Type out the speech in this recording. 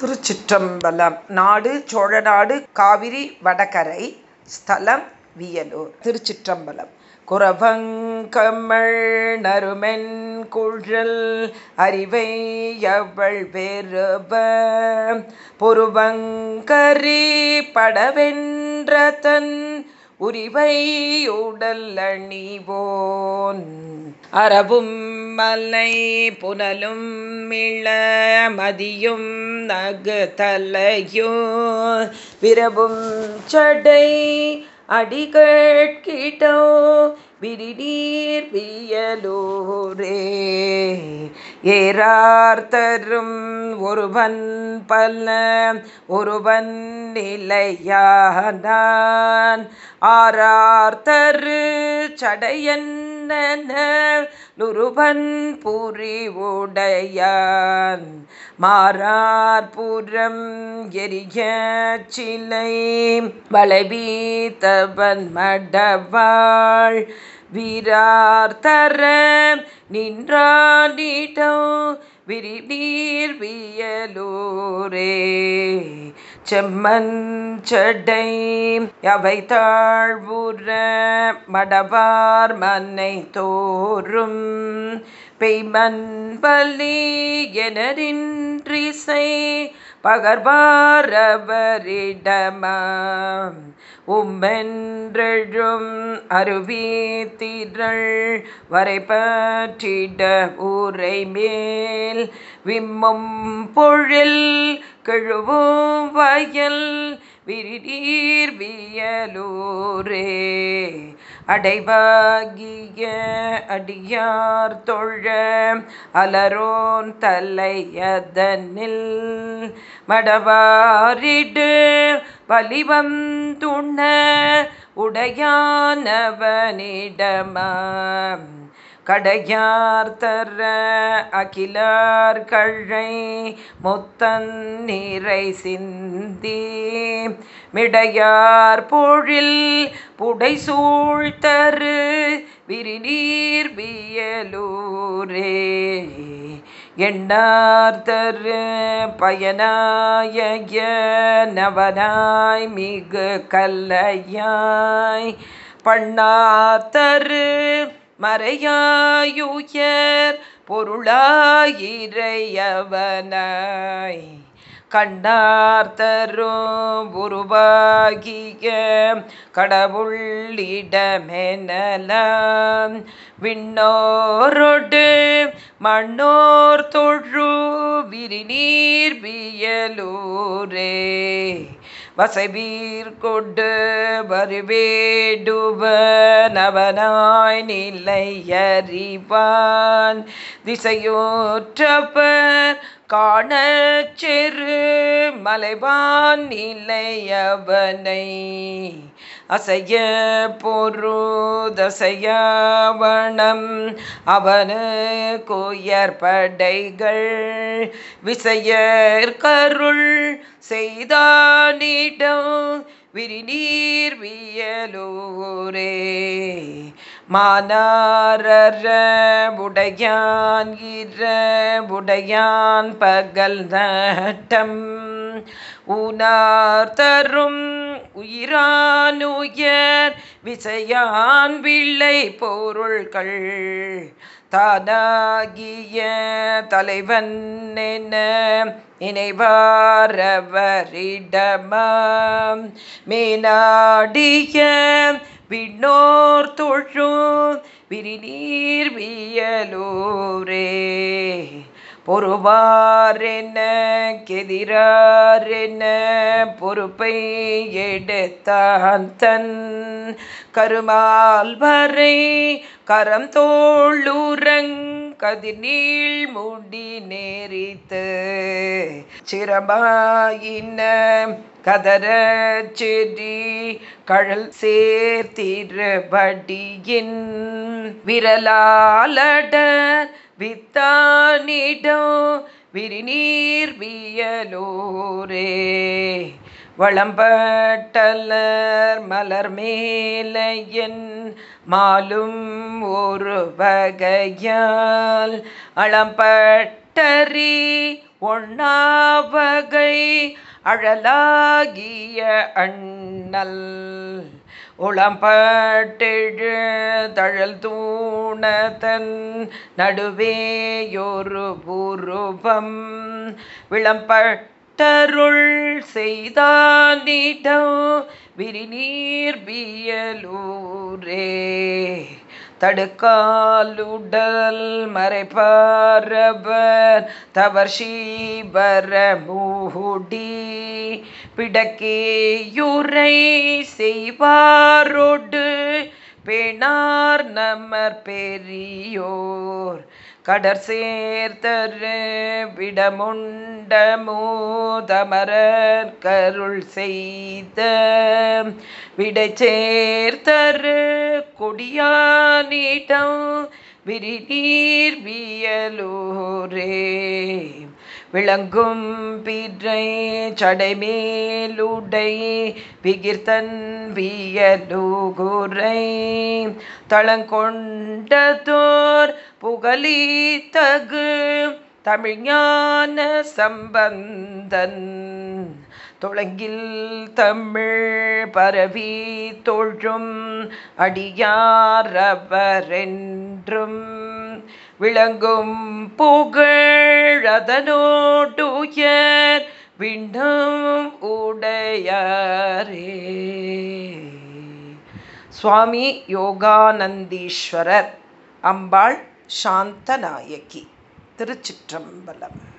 திருச்சிற்றம்பலம் நாடு சோழநாடு காவிரி வடகரை ஸ்தலம் வியலூர். திருச்சிற்றம்பலம். குரபங்கமள் நறுமென் குழல் அறிவை எவள் பெருப பொருவங்கரி படவென்ற தன் உரிவை உடல் அணிவோன். அரபும் மலை புனலும் மிள மதியும் நகு தலையோ. விரவும் சடை அடிகட்கிட்டோ விரிநீர் வியலூரே. ஏறார் ஒருவன் பல ஒருவன் நிலையானான். ஆறார் சடையன்ன நுருவன் புரிவுடையான். மாறார்புறம் எரிய சிலை வளவீத்தவன் மடவாள். வீரார் தர நின்றானிடோ விரிநீர் வியலூரே. செம்மன் செடை அவை தாழ்வுற மடவார் மன்னை தோறும் பெய்மன் பலி எனரின்றிசை பகர்வாரவரிடமாம் உம்மென்றெழும் அருவி திரள் வரைபற்றிட ஊரை மேல் விம்மும் பொழில் கெழுவும் வயல் விரிநீர் வியலூரே. அடைவாகிய அடியார் தொழ அலரோன் தலையதனில் மடவாரிடு வலிவந்துண்ண உடையானவனிடமாம். கடையார்த்தர அகிலார் கழை முத்தன்னீரை சிந்தி. மிடையார் பொழில் புடை சூழ்த்தரு விரிநீர் வியலூரே. எண்ணார் பயனாய நவனாய் மிகு கல்லையாய். பண்ணாத்தரு மறையாயுயர் பொருளாயிரையவனாய். கண்டார்த்தரும் உருவாகிய கடவுள்ளிடமெனலாம் விண்ணோரொடு மண்ணோர் தொழு விரிநீர் வியலூரே. வசைவீர் கொண்டு வருவேடுபனவனாய் நிலையறிவான். திசையோற்றவர் காண செரு மலைவான் நிலையவனை. அசைய பொருதசையாவணம் அவனு கோயற்படைகள் விசையற்கருள் செய்தானிடம் விரிநீர் வியலூரே. மானாரர உடையான் இர பகல் நட்டம் உனார் தரும் உயிரானுயர் விசையான் வில்லை பொருள்கள் தானாகிய தலைவன் என்ன நினைவாரவரிடமாம். மேனாடிய விண்ணோர் தொழும் விரிநீர் வியலூரே. பொறுவாரென கெதிராரென பொறுப்பை எடுத்தான் தன் கருமால் வரை. கரம் தோளுரங் கதிர்நீள் முடி நேரித்து சிரமாயின கதர செடி கழல் சேர்த்திருபடியின் விரலாலடர் வித்தானிடம் விரிநீர் வியலோரே. வளம்பட்டலர் மலர் மேலையன் மாலும் ஒரு வகையால் அளம்பட்டரி ஒண்ணாவகை அழலாகிய அண்ணல். உளம்பட்டெழு தழல் தூணதன் நடுவேயொரு பூருபம் விளம்பட்டருள் செய்தானிடம் விரிநீர் பியலூரே தடுக்காலுடல் மறைப்பாரவர் தவர் சீபர பிடக்கேயுரை செய்வாரோடு பேணார் நமர் பெரியோர். கடற் சேர்த்தரு விடமுண்ட மூதமரர் கருள் செய்த. விடை சேர்த்தரு கொடியானிடம் விரிநீர் வியலூரே. விளங்கும் பீற்றை சடைமேலுடை பிகிர்த்தன் வியலூகுரை தளங்கொண்டதோர் புகழித்தகு தமிழ்ஞான சம்பந்தன். தொழங்கில் தமிழ் பரவி தோழும் அடியாரவரென்றும் விளங்கும் புகழ் அதனோடுயர் விண்ணம் உடையாரே. சுவாமி யோகானந்தீஸ்வரர் அம்பாள் சாந்தநாயகி திருச்சிற்றம்பலம்.